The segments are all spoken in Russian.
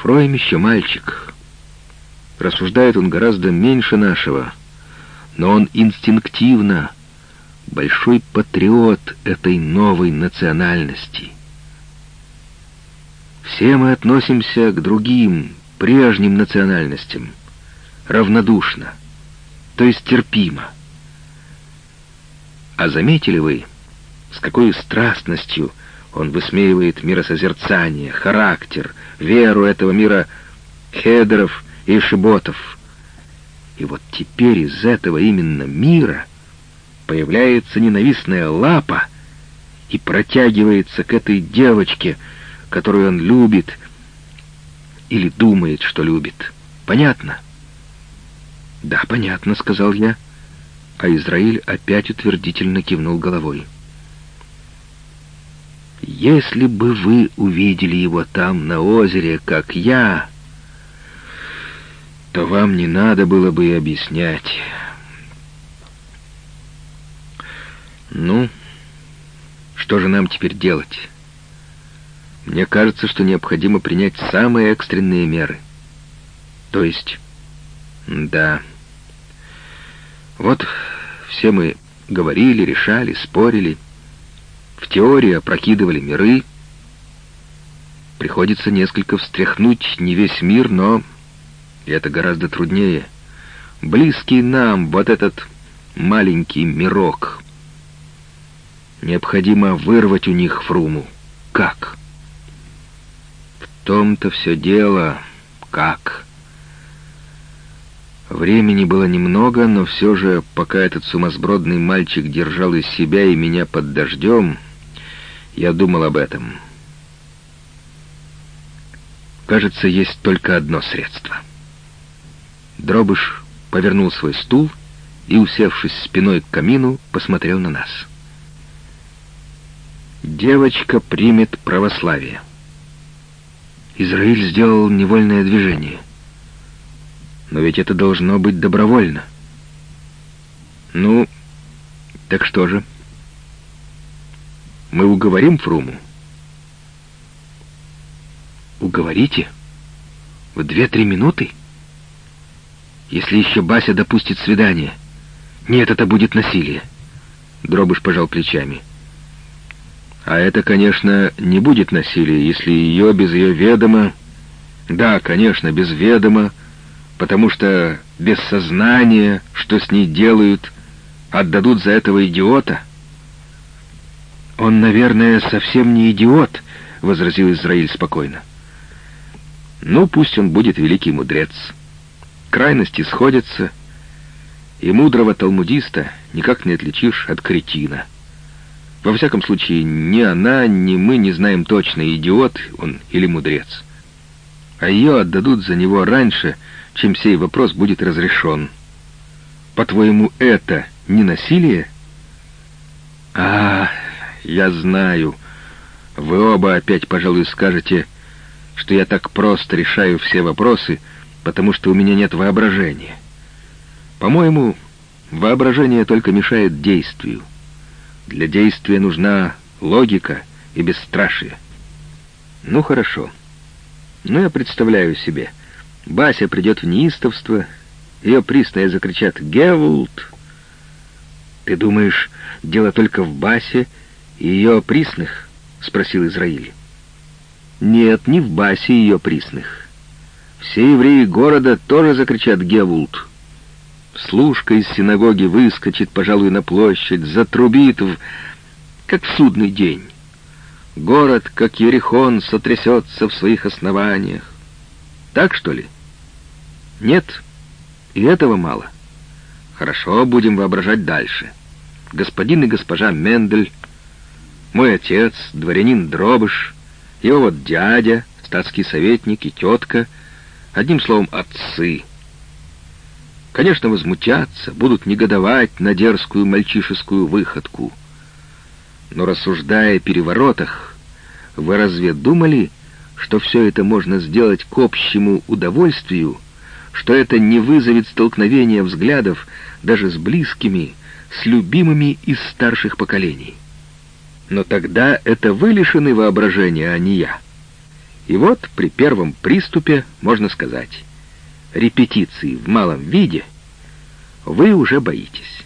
Фройм еще мальчик. Рассуждает он гораздо меньше нашего, но он инстинктивно большой патриот этой новой национальности. Все мы относимся к другим, прежним национальностям равнодушно, то есть терпимо. А заметили вы, с какой страстностью он высмеивает миросозерцание, характер, веру этого мира хедеров и шиботов. И вот теперь из этого именно мира появляется ненавистная лапа и протягивается к этой девочке, которую он любит или думает, что любит. Понятно? «Да, понятно», — сказал я, а Израиль опять утвердительно кивнул головой. «Если бы вы увидели его там, на озере, как я, то вам не надо было бы и объяснять». «Ну, что же нам теперь делать?» «Мне кажется, что необходимо принять самые экстренные меры. То есть...» «Да...» Вот все мы говорили, решали, спорили, в теории опрокидывали миры. Приходится несколько встряхнуть не весь мир, но это гораздо труднее. Близкий нам вот этот маленький мирок. Необходимо вырвать у них фруму. Как? В том-то все дело. Как? Времени было немного, но все же, пока этот сумасбродный мальчик держал из себя и меня под дождем, я думал об этом. Кажется, есть только одно средство. Дробыш повернул свой стул и, усевшись спиной к камину, посмотрел на нас. «Девочка примет православие». Израиль сделал невольное движение — но ведь это должно быть добровольно. Ну, так что же? Мы уговорим Фруму? Уговорите? В две-три минуты? Если еще Бася допустит свидание. Нет, это будет насилие. Дробыш пожал плечами. А это, конечно, не будет насилие, если ее без ее ведома... Да, конечно, без ведома потому что без сознания, что с ней делают, отдадут за этого идиота. «Он, наверное, совсем не идиот», — возразил Израиль спокойно. «Ну, пусть он будет великий мудрец. Крайности сходятся, и мудрого талмудиста никак не отличишь от кретина. Во всяком случае, ни она, ни мы не знаем точно, идиот он или мудрец. А ее отдадут за него раньше, — чем сей вопрос будет разрешен. По-твоему, это не насилие? А, я знаю. Вы оба опять, пожалуй, скажете, что я так просто решаю все вопросы, потому что у меня нет воображения. По-моему, воображение только мешает действию. Для действия нужна логика и бесстрашие. Ну, хорошо. Ну, я представляю себе — Бася придет в неистовство, ее пристая закричат «Гевулт!» «Ты думаешь, дело только в Басе ее присных?» — спросил Израиль. «Нет, не в Басе ее присных. Все евреи города тоже закричат «Гевулт!» Служка из синагоги выскочит, пожалуй, на площадь, затрубит, в... как в судный день. Город, как Ерихон, сотрясется в своих основаниях. Так, что ли? Нет, и этого мало. Хорошо, будем воображать дальше. Господин и госпожа Мендель, мой отец, дворянин Дробыш, его вот дядя, статский советник и тетка, одним словом, отцы. Конечно, возмутятся, будут негодовать на дерзкую мальчишескую выходку. Но рассуждая о переворотах, вы разве думали, что все это можно сделать к общему удовольствию, что это не вызовет столкновения взглядов даже с близкими, с любимыми из старших поколений. Но тогда это вы лишены воображения, а не я. И вот при первом приступе, можно сказать, репетиции в малом виде, вы уже боитесь.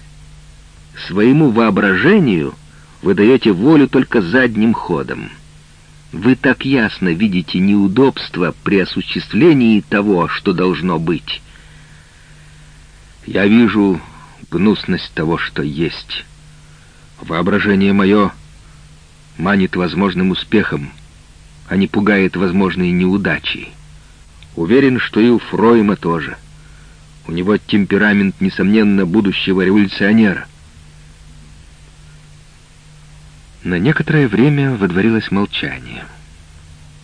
Своему воображению вы даете волю только задним ходом. Вы так ясно видите неудобства при осуществлении того, что должно быть. Я вижу гнусность того, что есть. Воображение мое манит возможным успехом, а не пугает возможные неудачи. Уверен, что и у Фройма тоже. У него темперамент, несомненно, будущего революционера. На некоторое время водворилось молчание.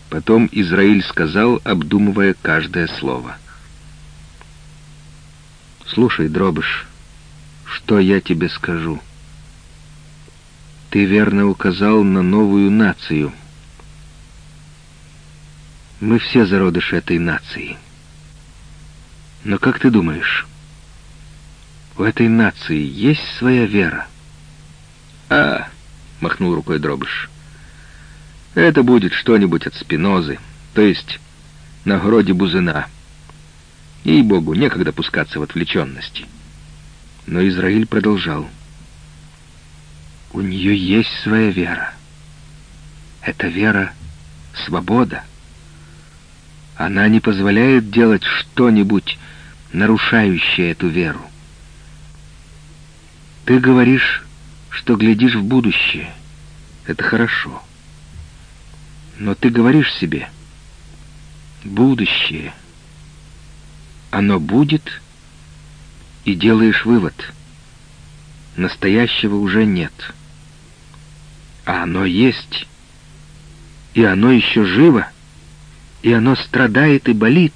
Потом Израиль сказал, обдумывая каждое слово. «Слушай, Дробыш, что я тебе скажу? Ты верно указал на новую нацию. Мы все зародыши этой нации. Но как ты думаешь, у этой нации есть своя вера?» «А...» — махнул рукой Дробыш. «Это будет что-нибудь от Спинозы, то есть на гроде Бузына. Ей-богу, некогда пускаться в отвлеченности». Но Израиль продолжал. «У нее есть своя вера. Эта вера — свобода. Она не позволяет делать что-нибудь, нарушающее эту веру. Ты говоришь что глядишь в будущее. Это хорошо. Но ты говоришь себе, будущее, оно будет, и делаешь вывод, настоящего уже нет. А оно есть, и оно еще живо, и оно страдает и болит,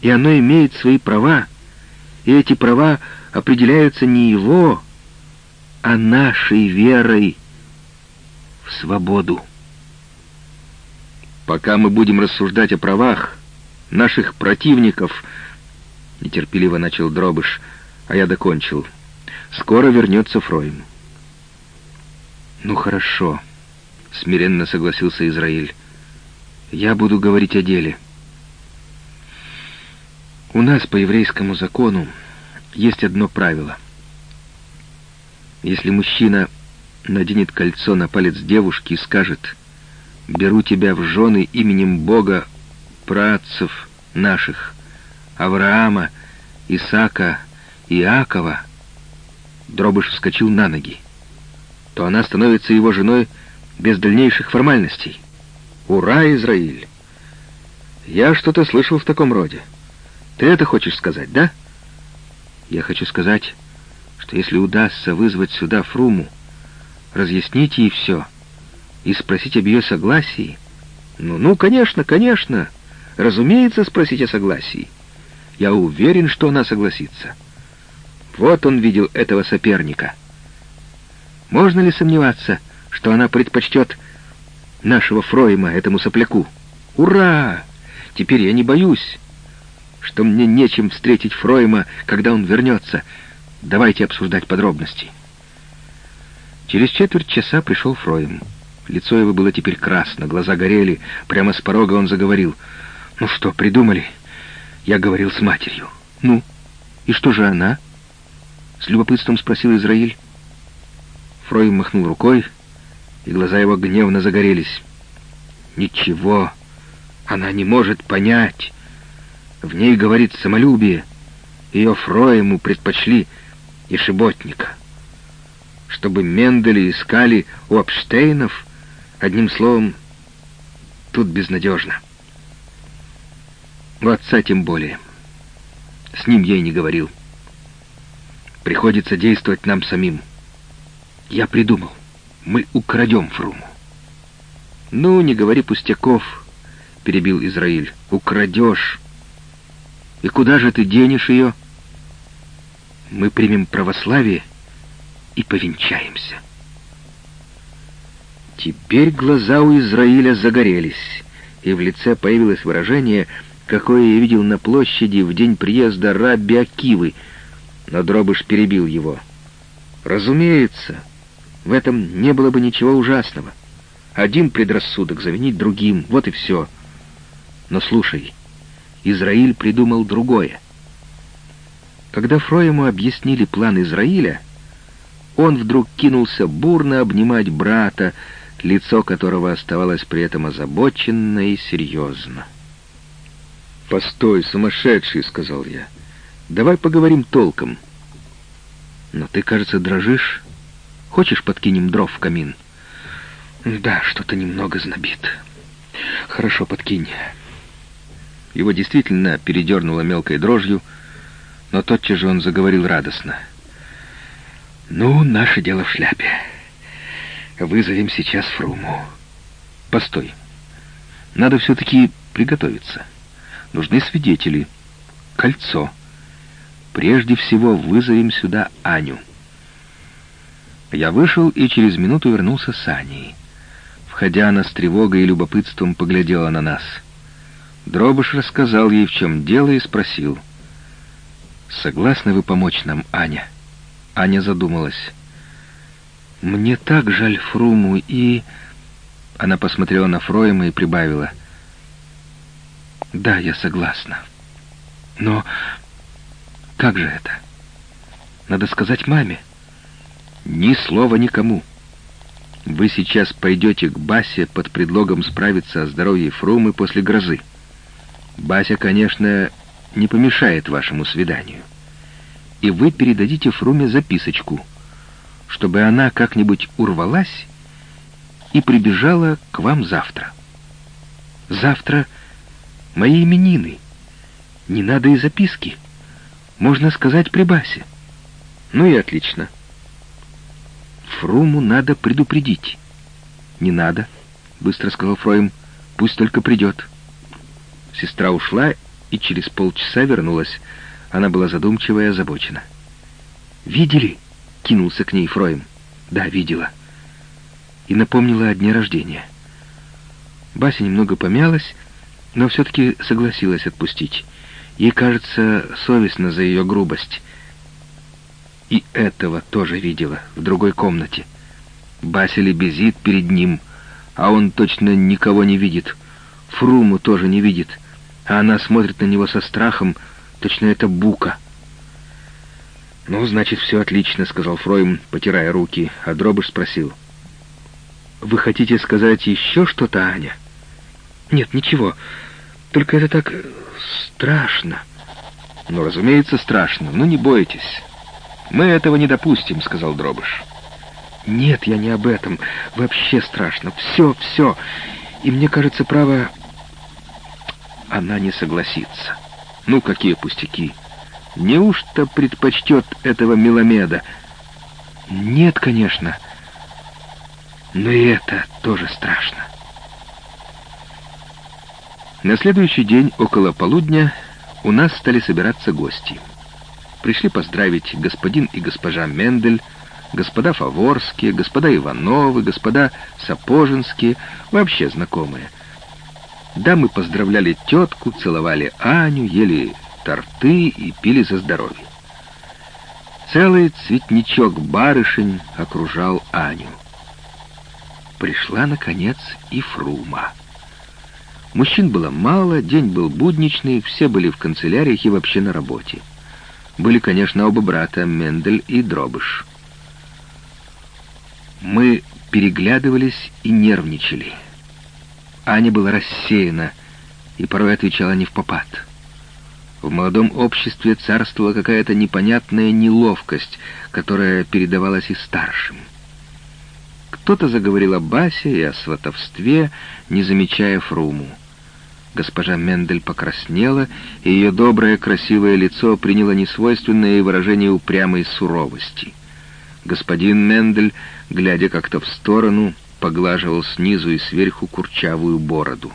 и оно имеет свои права, и эти права определяются не его, а нашей верой в свободу. Пока мы будем рассуждать о правах наших противников, нетерпеливо начал Дробыш, а я докончил. Скоро вернется Фройм. Ну хорошо, смиренно согласился Израиль. Я буду говорить о деле. У нас по еврейскому закону есть одно правило. Если мужчина наденет кольцо на палец девушки и скажет «Беру тебя в жены именем Бога працев наших, Авраама, Исаака Иакова», Дробыш вскочил на ноги, то она становится его женой без дальнейших формальностей. Ура, Израиль! Я что-то слышал в таком роде. Ты это хочешь сказать, да? Я хочу сказать, что если удастся вызвать сюда Фруму, разъяснить ей все и спросить об ее согласии... Ну-ну, конечно, конечно, разумеется, спросить о согласии. Я уверен, что она согласится. Вот он видел этого соперника. Можно ли сомневаться, что она предпочтет нашего Фройма этому сопляку? Ура! Теперь я не боюсь, что мне нечем встретить Фройма, когда он вернется, — Давайте обсуждать подробности. Через четверть часа пришел Фройм. Лицо его было теперь красно, глаза горели. Прямо с порога он заговорил. «Ну что, придумали?» Я говорил с матерью. «Ну, и что же она?» С любопытством спросил Израиль. Фройм махнул рукой, и глаза его гневно загорелись. «Ничего она не может понять. В ней говорит самолюбие. Ее Фройму предпочли и Шиботника. Чтобы Мендели искали у Апштейнов, одним словом, тут безнадежно. У отца тем более. С ним и не говорил. Приходится действовать нам самим. Я придумал. Мы украдем Фруму. «Ну, не говори пустяков», — перебил Израиль. «Украдешь. И куда же ты денешь ее?» мы примем православие и повенчаемся. Теперь глаза у Израиля загорелись, и в лице появилось выражение, какое я видел на площади в день приезда Рабби Акивы, но Дробыш перебил его. Разумеется, в этом не было бы ничего ужасного. Один предрассудок заменить другим, вот и все — Но слушай, Израиль придумал другое. Когда Фроему объяснили план Израиля, он вдруг кинулся бурно обнимать брата, лицо которого оставалось при этом озабоченно и серьезно. «Постой, сумасшедший!» — сказал я. «Давай поговорим толком». «Но ты, кажется, дрожишь. Хочешь, подкинем дров в камин?» «Да, что-то немного знобит. Хорошо, подкинь». Его действительно передернуло мелкой дрожью, но тотчас же он заговорил радостно. «Ну, наше дело в шляпе. Вызовем сейчас Фруму. Постой. Надо все-таки приготовиться. Нужны свидетели. Кольцо. Прежде всего вызовем сюда Аню». Я вышел и через минуту вернулся с Аней. Входя, она с тревогой и любопытством поглядела на нас. Дробыш рассказал ей, в чем дело, и спросил — «Согласны вы помочь нам, Аня?» Аня задумалась. «Мне так жаль Фруму и...» Она посмотрела на Фроема и прибавила. «Да, я согласна. Но как же это? Надо сказать маме». «Ни слова никому. Вы сейчас пойдете к Басе под предлогом справиться о здоровье Фрумы после грозы. Бася, конечно, не помешает вашему свиданию. И вы передадите Фруме записочку, чтобы она как-нибудь урвалась и прибежала к вам завтра. Завтра мои именины. Не надо и записки. Можно сказать при Басе. Ну и отлично. Фруму надо предупредить. Не надо, быстро сказал Фроем. Пусть только придет. Сестра ушла, и через полчаса вернулась. Она была задумчива и озабочена. «Видели?» — кинулся к ней Фроем. «Да, видела». И напомнила о дне рождения. Бася немного помялась, но все-таки согласилась отпустить. Ей кажется совестно за ее грубость. И этого тоже видела в другой комнате. Бася лебезит перед ним, а он точно никого не видит. Фруму тоже не видит — а она смотрит на него со страхом, точно это бука. «Ну, значит, все отлично», — сказал Фройм, потирая руки, а Дробыш спросил. «Вы хотите сказать еще что-то, Аня?» «Нет, ничего. Только это так страшно». «Ну, разумеется, страшно. Ну, не бойтесь. Мы этого не допустим», — сказал Дробыш. «Нет, я не об этом. Вообще страшно. Все, все. И мне кажется, право, она не согласится. Ну, какие пустяки! Неужто предпочтет этого Меломеда? Нет, конечно. Но и это тоже страшно. На следующий день, около полудня, у нас стали собираться гости. Пришли поздравить господин и госпожа Мендель, господа Фаворские, господа Ивановы, господа Сапожинские, вообще знакомые — Дамы поздравляли тетку, целовали Аню, ели торты и пили за здоровье. Целый цветничок барышень окружал Аню. Пришла, наконец, и Фрума. Мужчин было мало, день был будничный, все были в канцеляриях и вообще на работе. Были, конечно, оба брата, Мендель и Дробыш. Мы переглядывались и нервничали. Аня была рассеяна и порой отвечала не в попад. В молодом обществе царствовала какая-то непонятная неловкость, которая передавалась и старшим. Кто-то заговорил о Басе и о сватовстве, не замечая Фруму. Госпожа Мендель покраснела, и ее доброе красивое лицо приняло несвойственное выражение упрямой суровости. Господин Мендель, глядя как-то в сторону, поглаживал снизу и сверху курчавую бороду.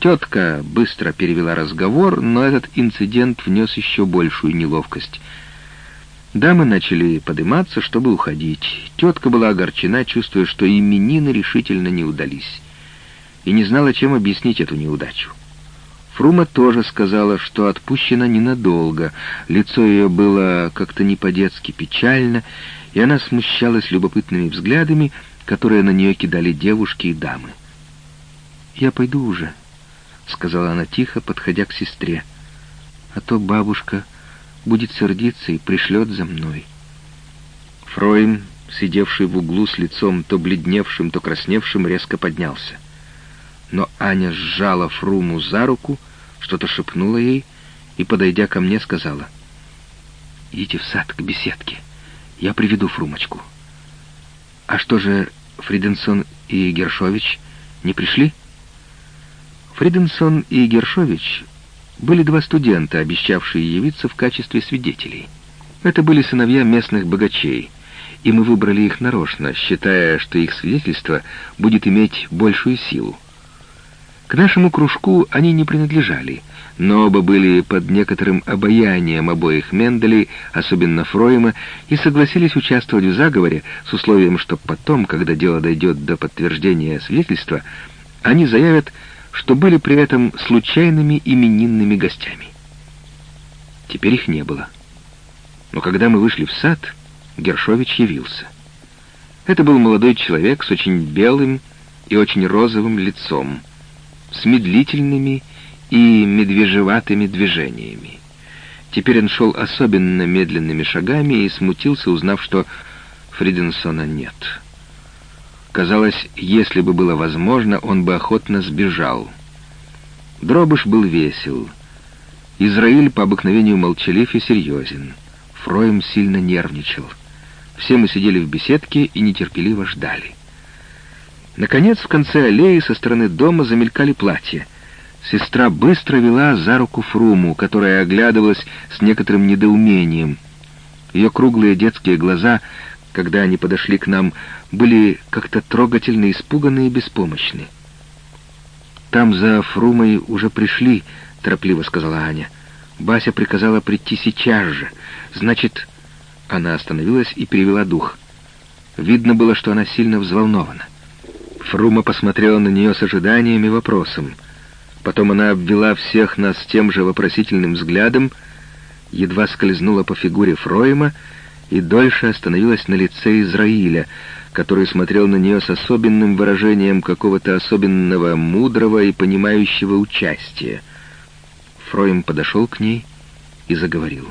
Тетка быстро перевела разговор, но этот инцидент внес еще большую неловкость. Дамы начали подниматься, чтобы уходить. Тетка была огорчена, чувствуя, что именины решительно не удались, и не знала, чем объяснить эту неудачу. Фрума тоже сказала, что отпущена ненадолго, лицо ее было как-то не по-детски печально, и она смущалась любопытными взглядами, которые на нее кидали девушки и дамы. «Я пойду уже», сказала она тихо, подходя к сестре. «А то бабушка будет сердиться и пришлет за мной». Фроим, сидевший в углу с лицом то бледневшим, то красневшим, резко поднялся. Но Аня сжала Фруму за руку, что-то шепнула ей и, подойдя ко мне, сказала, «Идите в сад к беседке, я приведу Фрумочку». «А что же Фриденсон и Гершович не пришли?» Фриденсон и Гершович были два студента, обещавшие явиться в качестве свидетелей. Это были сыновья местных богачей, и мы выбрали их нарочно, считая, что их свидетельство будет иметь большую силу. К нашему кружку они не принадлежали, но оба были под некоторым обаянием обоих Менделей, особенно Фройма, и согласились участвовать в заговоре с условием, что потом, когда дело дойдет до подтверждения свидетельства, они заявят, что были при этом случайными именинными гостями. Теперь их не было. Но когда мы вышли в сад, Гершович явился. Это был молодой человек с очень белым и очень розовым лицом, с медлительными и медвежеватыми движениями. Теперь он шел особенно медленными шагами и смутился, узнав, что Фриденсона нет. Казалось, если бы было возможно, он бы охотно сбежал. Дробыш был весел. Израиль по обыкновению молчалив и серьезен. Фроем сильно нервничал. Все мы сидели в беседке и нетерпеливо ждали. Наконец, в конце аллеи со стороны дома замелькали платья. Сестра быстро вела за руку Фруму, которая оглядывалась с некоторым недоумением. Ее круглые детские глаза когда они подошли к нам, были как-то трогательно испуганы и беспомощны. «Там за Фрумой уже пришли», — торопливо сказала Аня. «Бася приказала прийти сейчас же. Значит...» Она остановилась и перевела дух. Видно было, что она сильно взволнована. Фрума посмотрела на нее с ожиданием и вопросом. Потом она обвела всех нас тем же вопросительным взглядом, едва скользнула по фигуре Фроема и дольше остановилась на лице Израиля, который смотрел на нее с особенным выражением какого-то особенного мудрого и понимающего участия. Фроем подошел к ней и заговорил.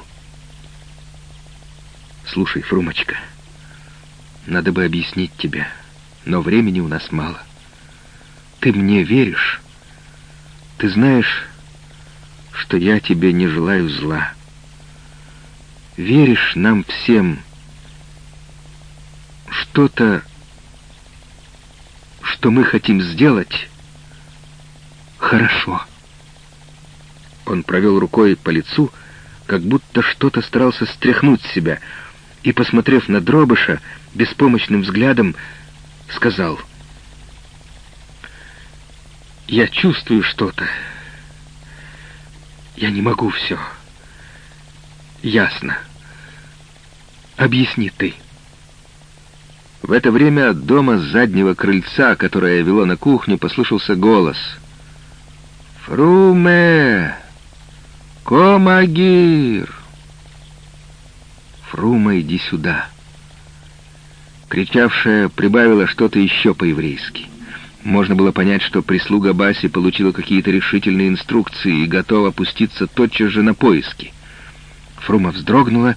«Слушай, Фрумочка, надо бы объяснить тебе, но времени у нас мало. Ты мне веришь? Ты знаешь, что я тебе не желаю зла» веришь нам всем что-то, что мы хотим сделать, хорошо. Он провел рукой по лицу, как будто что-то старался стряхнуть с себя, и, посмотрев на Дробыша, беспомощным взглядом сказал, «Я чувствую что-то. Я не могу все. Ясно». Объясни ты». В это время от дома с заднего крыльца, которое вело на кухню, послышался голос. «Фруме! Комагир!» «Фрума, иди сюда!» Кричавшая прибавила что-то еще по-еврейски. Можно было понять, что прислуга Баси получила какие-то решительные инструкции и готова опуститься тотчас же на поиски. Фрума вздрогнула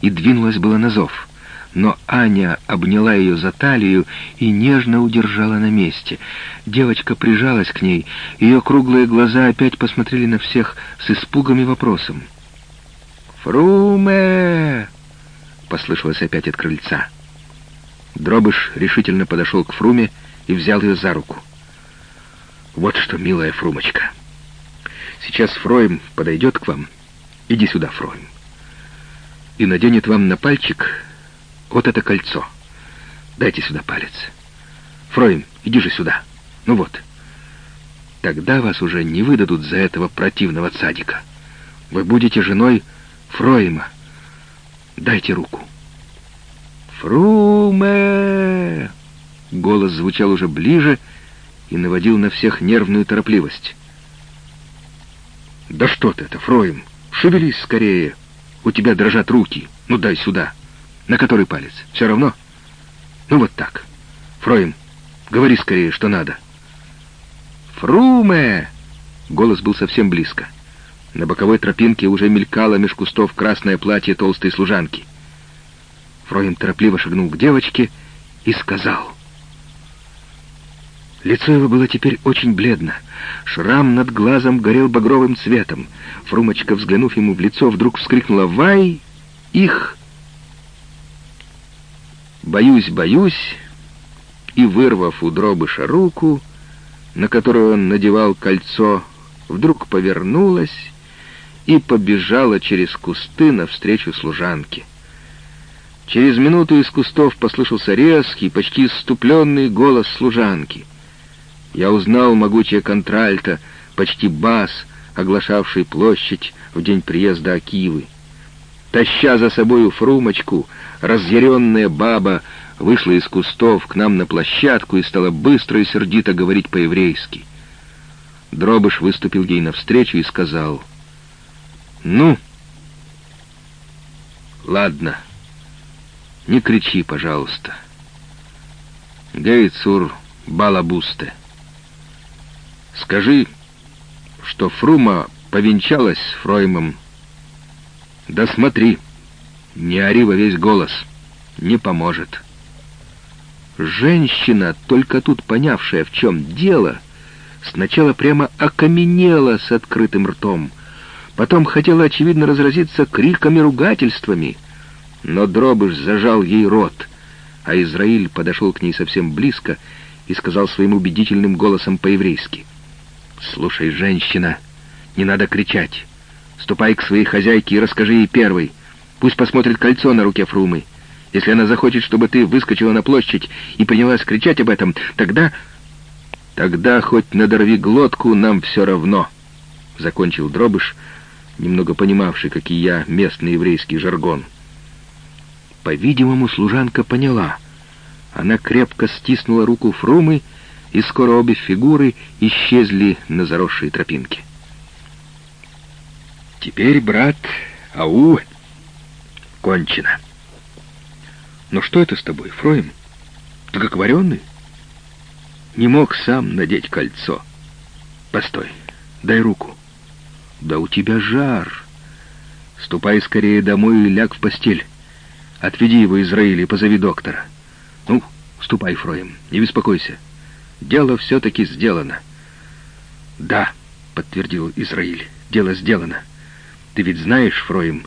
и двинулась было на зов. Но Аня обняла ее за талию и нежно удержала на месте. Девочка прижалась к ней, ее круглые глаза опять посмотрели на всех с испугом и вопросом. «Фруме!» — послышалось опять от крыльца. Дробыш решительно подошел к Фруме и взял ее за руку. «Вот что, милая Фрумочка, сейчас Фроем подойдет к вам. Иди сюда, Фроем и наденет вам на пальчик вот это кольцо. Дайте сюда палец. Фроим, иди же сюда. Ну вот. Тогда вас уже не выдадут за этого противного цадика. Вы будете женой Фроима. Дайте руку. Фруме! Голос звучал уже ближе и наводил на всех нервную торопливость. «Да что ты это, Фроим? Шевелись скорее!» У тебя дрожат руки. Ну, дай сюда. На который палец? Все равно? Ну, вот так. Фроем, говори скорее, что надо. Фруме! Голос был совсем близко. На боковой тропинке уже мелькало меж кустов красное платье толстой служанки. Фроем торопливо шагнул к девочке и сказал. Лицо его было теперь очень бледно. Шрам над глазом горел багровым цветом. Фрумочка, взглянув ему в лицо, вдруг вскрикнула «Вай! Их!» «Боюсь, боюсь!» И, вырвав у дробыша руку, на которую он надевал кольцо, вдруг повернулась и побежала через кусты навстречу служанке. Через минуту из кустов послышался резкий, почти иступленный голос служанки. Я узнал могучее контральто, почти бас, оглашавший площадь в день приезда Акивы. Таща за собою фрумочку, разъяренная баба вышла из кустов к нам на площадку и стала быстро и сердито говорить по-еврейски. Дробыш выступил ей навстречу и сказал, «Ну, ладно, не кричи, пожалуйста. Гейцур балабусте. Скажи, что Фрума повенчалась с Фроймом. Да смотри, не ори во весь голос, не поможет». Женщина, только тут понявшая, в чем дело, сначала прямо окаменела с открытым ртом, потом хотела, очевидно, разразиться криками-ругательствами, но Дробыш зажал ей рот, а Израиль подошел к ней совсем близко и сказал своим убедительным голосом по-еврейски. «Слушай, женщина, не надо кричать. Ступай к своей хозяйке и расскажи ей первой. Пусть посмотрит кольцо на руке Фрумы. Если она захочет, чтобы ты выскочила на площадь и принялась кричать об этом, тогда... Тогда хоть надорви глотку, нам все равно, — закончил Дробыш, немного понимавший, как и я, местный еврейский жаргон. По-видимому, служанка поняла. Она крепко стиснула руку Фрумы, и скоро обе фигуры исчезли на заросшей тропинке. Теперь, брат, ау, кончено. «Но что это с тобой, Фроем? Ты как вареный?» «Не мог сам надеть кольцо. Постой, дай руку». «Да у тебя жар. Ступай скорее домой и ляг в постель. Отведи его, Израиль, и позови доктора. Ну, ступай, Фроем, не беспокойся. Дело все-таки сделано». «Да», — подтвердил Израиль, — «дело сделано. Ты ведь знаешь, Фроем,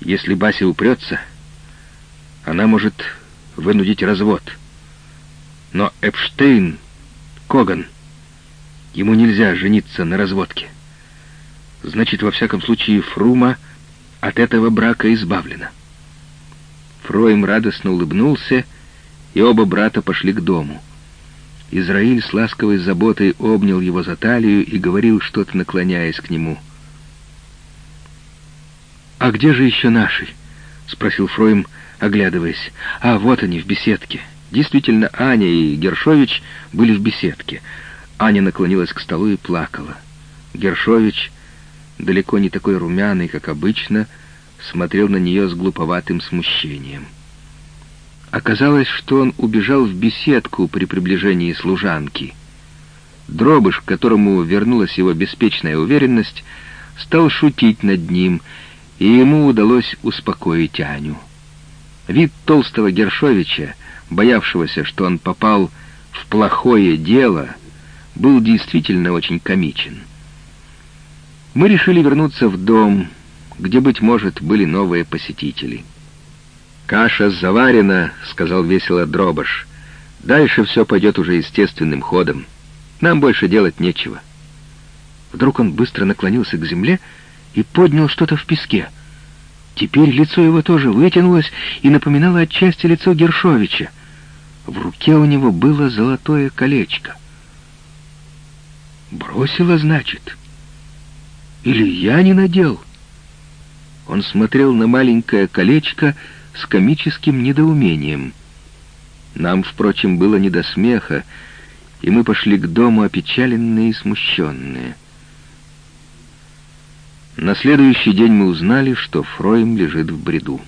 если Бася упрется...» она может вынудить развод. Но Эпштейн, Коган, ему нельзя жениться на разводке. Значит, во всяком случае, Фрума от этого брака избавлена. Фроем радостно улыбнулся, и оба брата пошли к дому. Израиль с ласковой заботой обнял его за талию и говорил что-то, наклоняясь к нему. «А где же еще наши?» — спросил Фроем, оглядываясь. «А, вот они, в беседке». Действительно, Аня и Гершович были в беседке. Аня наклонилась к столу и плакала. Гершович, далеко не такой румяный, как обычно, смотрел на нее с глуповатым смущением. Оказалось, что он убежал в беседку при приближении служанки. Дробыш, к которому вернулась его беспечная уверенность, стал шутить над ним, и ему удалось успокоить Аню. Вид толстого Гершовича, боявшегося, что он попал в плохое дело, был действительно очень комичен. Мы решили вернуться в дом, где, быть может, были новые посетители. «Каша заварена», — сказал весело Дробаш. «Дальше все пойдет уже естественным ходом. Нам больше делать нечего». Вдруг он быстро наклонился к земле и поднял что-то в песке — Теперь лицо его тоже вытянулось и напоминало отчасти лицо Гершовича. В руке у него было золотое колечко. «Бросила, значит? Или я не надел?» Он смотрел на маленькое колечко с комическим недоумением. Нам, впрочем, было не до смеха, и мы пошли к дому опечаленные и смущенные. На следующий день мы узнали, что Фроем лежит в бреду.